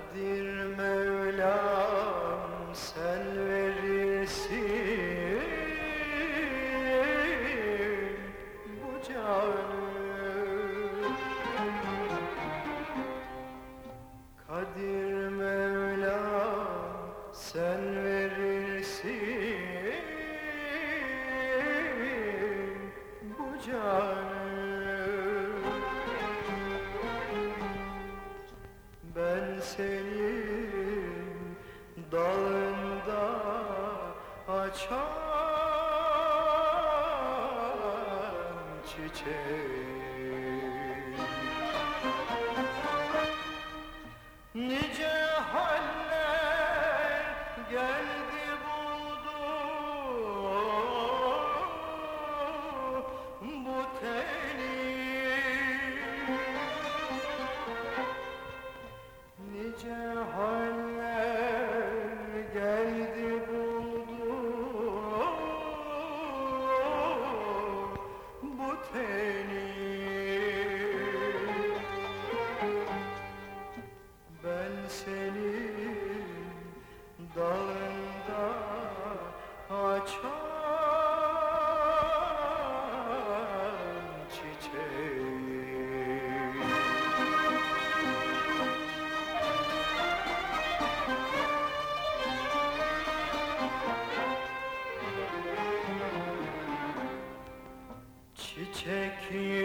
Kadir Mevla dudağında açan çiçeği. Krishna.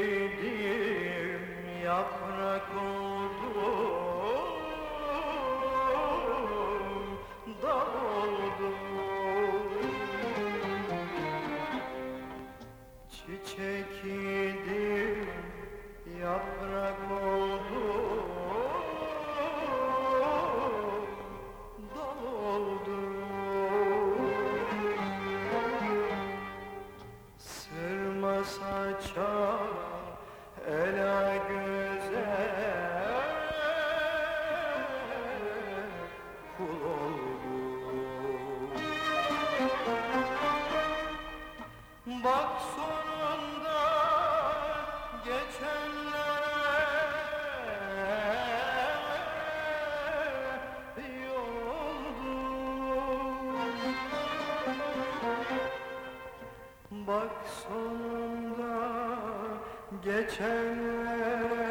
Ela güzel kul oldum. Bak sonunda geçenlere yoldum Bak sonunda Geçenler